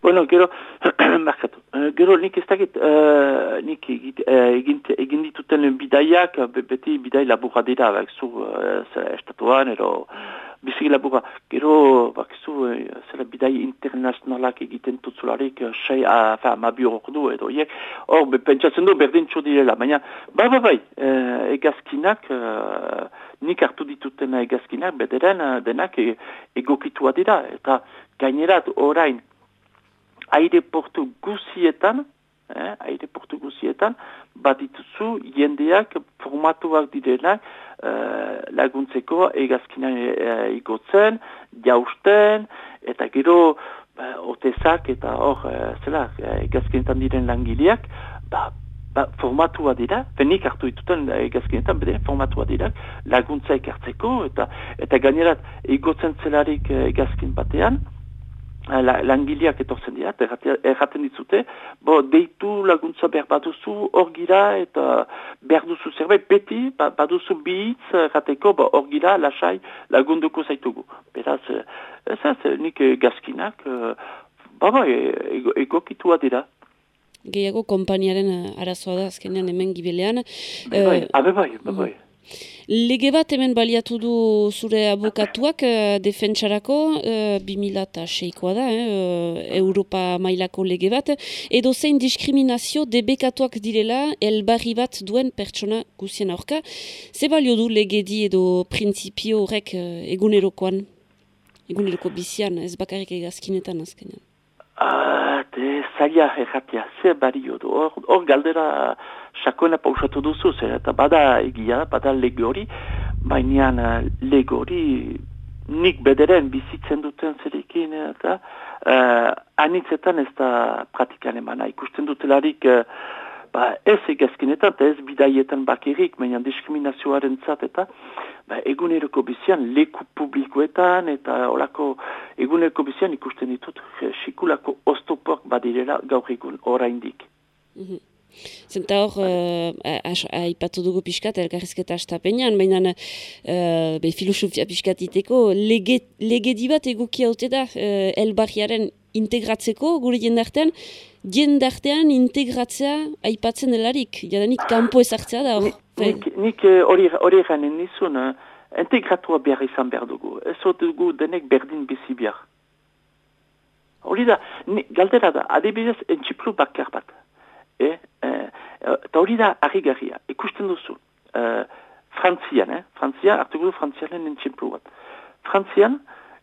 Speaker 17: Bueno, gero, markatu, gero nik ez dakit, uh, nik egin, egin dituten bidaiak, beti bidai laburra dira, bak, zu uh, estatuan, ero biziki laburra. Gero, bakizu, e, zela bidai internazionalak egiten tutzularik, eh, sei, afa, mabi hor du edo, hiek, hor, pentsatzen du berdin direla, baina, ba, ba, bai, e, egazkinak, e, nik hartu dituten egazkinak, bederen, denak e, egokitua dira, eta gainerat orain, aire portu guzietan, eh, aire portu guzietan, bat dituzu jendeak formatuak direnak, uh, laguntzeko egazkina uh, igotzen, jausten, eta gero uh, otezak eta hor, uh, zela, egazkinetan diren langileak, ba, ba, formatua dira, fenik hartu dituten egazkinetan, bede, formatua dira, laguntza ekartzeko, eta, eta gainerat igotzen zelarik egazkin batean, la, langileak etortzen dira, erraten ditzute, bo, deitu laguntza behar baduzu, hor gira, eta behar duzu zerbait, beti, ba, baduzu bihitz, errateko, bo, hor gira, lasai, lagunduko zaitugu. Beraz, ez ez, nik gazkinak, ba, ba, egokitua dira.
Speaker 1: Gehiago, kompaniaren arazoa da, azkenean hemen gibelean.
Speaker 17: Bai, bai, bai, bai, bai. bai.
Speaker 1: Lege bat hemen baliatu du zure abokatuak uh, defentsarako, uh, 2006koa da, eh, Europa mailako lege bat, edo zein diskriminazio debekatuak direla elbarri bat duen pertsona guzien aurka. Ze balio du lege di edo prinsipio horrek egunerokoan, eguneroko bizian, ez bakarrik egazkinetan azkenean?
Speaker 17: Ah, de zaila erratia, ze balio du, hor galdera sakoena pausatu duzu, zer, eta bada egia da, bada lege hori, baina lege hori nik bederen bizitzen duten zerekin, eta uh, anitzetan ez da pratikan emana. Ikusten dutelarik, uh, ba, ez egazkinetan, eta ez bidaietan bakirik, baina diskriminazioaren zat, eta ba, eguneroko bizian leku publikoetan, eta olako eguneroko bizian ikusten ditut, sikulako oztopok badirela gaur egun oraindik. Mm
Speaker 1: Zenta hor, uh, aipatu dugu pixkat, elkarrizketa astapenean, baina uh, be, filosofia pixkat iteko, lege, lege dibat egukia haute da, uh, elbarriaren integratzeko, gure jendartean, jendartean integratzea aipatzen delarik, jadanik kanpo ezartzea da.
Speaker 17: Nik, nik hori uh, ganen nizun, uh, integratua behar izan behar dugu, ez dugu denek berdin bizi behar. Hori da, galdera da, adibidez entxiplu bakar bat. E, eta hori da harri ikusten duzu. E, Frantzian, eh? Frantzia, hartu gudu Frantzianen entxemplu bat. Frantzian,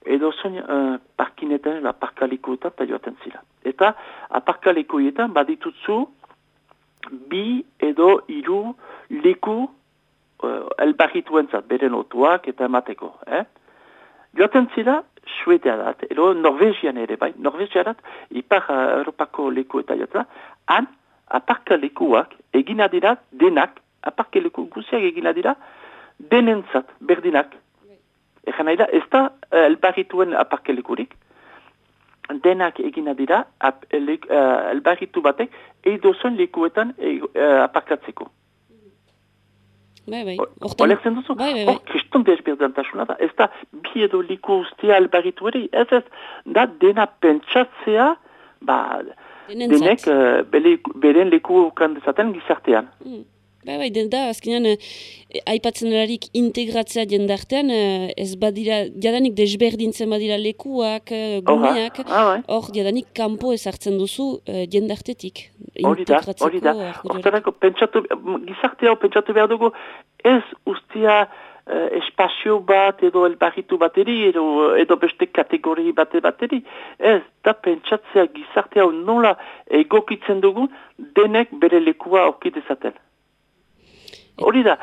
Speaker 17: edo zoin uh, parkinetan, la parkalikoetan, eta joaten zila. Eta, aparkalikoetan, baditutzu, bi edo iru leku uh, elbarrituen zat, beren otuak eta emateko. Eh? Joaten zila, suetea dat, edo Norvegian ere, bai, Norvegia dat, ipar uh, Europako leku eta joatzen, han, aparkalekuak egina dira denak, aparkaleku guziak egina dira denentzat, berdinak. Egan nahi da, ez da uh, elbarrituen aparkalekurik. denak egina dira, ap, le, uh, elbarritu batek, edo zuen lekuetan e, uh, aparkatzeko.
Speaker 1: Bai, bai.
Speaker 17: Olertzen duzu?
Speaker 1: Bai, bai, bai.
Speaker 17: Hor, kriston desberdantasuna da. Ez da, bi edo liku ustea elbarritu ere, ez ez, da dena pentsatzea, ba. Denek uh, bere, beren leku ukan dezaten gizartean.
Speaker 1: Mm. Bai, bai, da, azkenean, eh, aipatzen erarik integratzea jendartean, eh, ez badira, jadanik desberdintzen badira lekuak, eh, guneak,
Speaker 17: ah, bai.
Speaker 1: hor, jadanik kanpo ezartzen duzu eh, jendartetik.
Speaker 17: Hori da, hori da. Hortarako, pentsatu, gizarte hau pentsatu behar dugu, ez ustea uh, espazio bat edo elbarritu bateri edo, edo beste kategori bate bateri. Ez, da pentsatzea gizarte hau nola egokitzen dugu, denek bere lekua aurki dezaten. Hori da,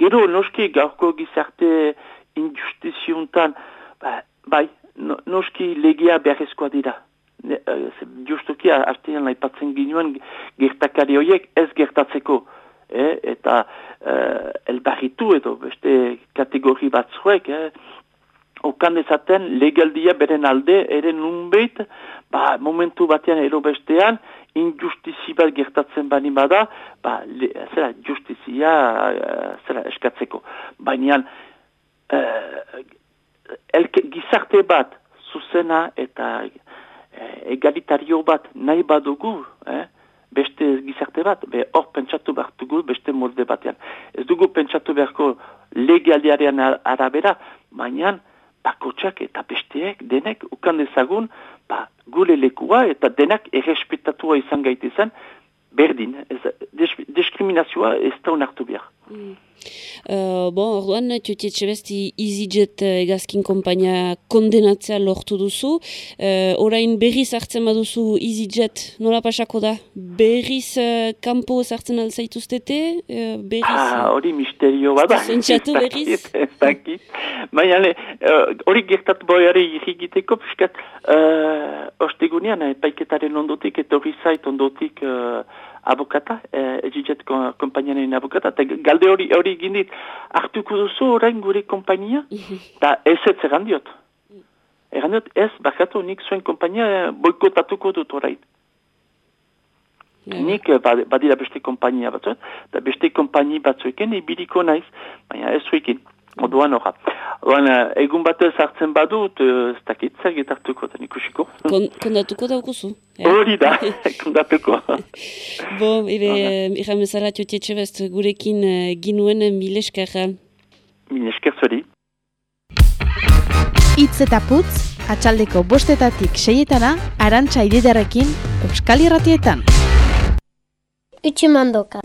Speaker 17: gero noski gaurko gizarte injustiziuntan, ba, bai, no, noski legia beharrezkoa dira. Ne, uh, justuki hastean aipatzen ginuen gertakari horiek ez gertatzeko. Eh, eta uh, elbarritu edo beste kategori batzuek, eh, okan dezaten legaldia beren alde, ere nunbeit, ba, momentu batean ero bestean, injustizi bat gertatzen bani bada, ba, le, zera, justizia uh, zera eskatzeko. Baina, uh, elke, gizarte bat, zuzena eta uh, egalitario bat nahi badugu, eh, beste gizarte bat, be hor pentsatu behar dugu beste molde batean. Ez dugu pentsatu beharko legaliarean arabera, baina bakotxak eta besteek denek ukan dezagun ba, gure lekua eta denak errespetatua izan gaitezen berdin. Ez, diskriminazioa ez da onartu behar.
Speaker 1: Mm. Uh, bon, orduan, tiotietxe besti EasyJet uh, egazkin kompainia kondenatzea lortu duzu. Uh, orain berriz hartzen baduzu EasyJet, nola pasako da? Berriz uh, kanpo zartzen alzaituztete? Uh, berriz...
Speaker 17: Ah, hori misterio bada.
Speaker 1: Zentxatu berriz?
Speaker 17: Ez dakit. Baina, hori uh, gertatu boiare irrigiteko, piskat, uh, ostegunean, epaiketaren ondotik, etorri zait ondotik... Uh, abokata, eh, egitzet kompainianen abokata, eta galde hori hori gindit, hartuko duzu orain gure kompainia, eta ez ez errandiot. Errandiot ez, bakatu nik zuen kompainia boikotatuko dut orain. Nik badira beste kompainia batzuet, eta beste kompaini batzueken ibiliko naiz, baina ez zuekin. Oduan horra. Oduan, egun batez hartzen badut, ez dakit zer getartuko, eta ikusiko.
Speaker 1: Kon, kondatuko daukuzu.
Speaker 17: Hori da, kondatuko.
Speaker 1: Bo, ebe, iran bezala tiotietxe best gurekin ginuen mileskerra.
Speaker 17: Milesker zuri.
Speaker 15: Itz eta putz, atxaldeko bostetatik seietana, arantxa ididarekin, Euskal Irratietan.
Speaker 8: Utsumandoka.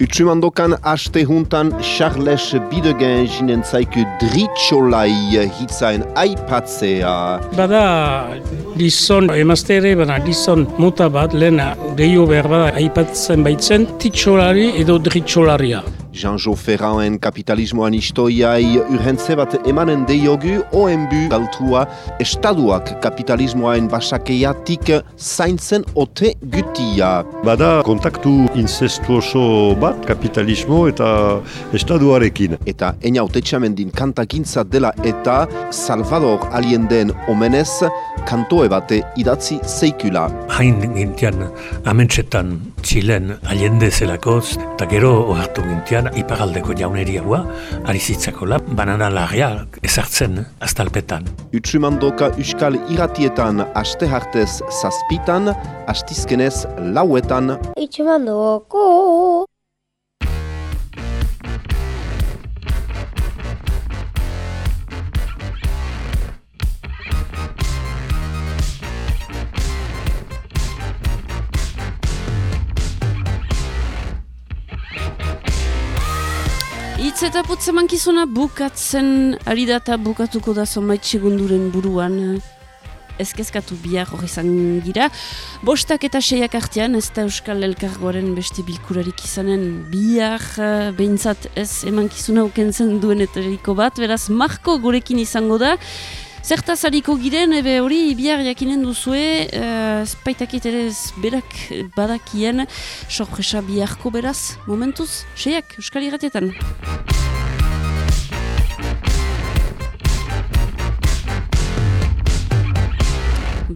Speaker 9: Utsumandokan aste juntan Charles Bidegen jinen zaiku dritxolai hitzain aipatzea.
Speaker 10: Bada gizon emaztere, bada gizon muta bat lehena deio behar bada aipatzen baitzen titxolari edo dritxolaria.
Speaker 9: Jean-Jo Ferrauen kapitalismoan istoiai urhentze bat emanen deiogu OMB galtua estaduak kapitalismoaen basakeiatik zaintzen ote gutia.
Speaker 11: Bada kontaktu incestuoso bat kapitalismo eta estaduarekin.
Speaker 9: Eta ena autetxamendin kantakintza dela eta Salvador Allenden omenez kantoe bate idatzi zeikula.
Speaker 12: Hain gintian amentsetan Txilen Allende zelakoz, eta gero ohartu gintian iparaldeko jauneriagoa, arizitzako la, banana larria ezartzen astalpetan.
Speaker 9: Utsumandoka Euskal Iratietan aste hartez zazpitan, astizkenez lauetan.
Speaker 8: Utsumandoko.
Speaker 1: Itz eta putze mankizuna bukatzen ari da eta bukatuko da zonbait segunduren buruan ezkezkatu bihar hori izan gira. Bostak eta seiak artean ez da Euskal Elkargoaren beste bilkurarik izanen bihar uh, behintzat ez emankizuna ukentzen duen etariko bat, beraz Marko gurekin izango da. Zertaz hariko giren, ebe hori, bihar jakinen duzue, uh, spaitakit ere berak badakien, sorpresa biharko beraz, momentuz, seiak, Euskal Iratietan.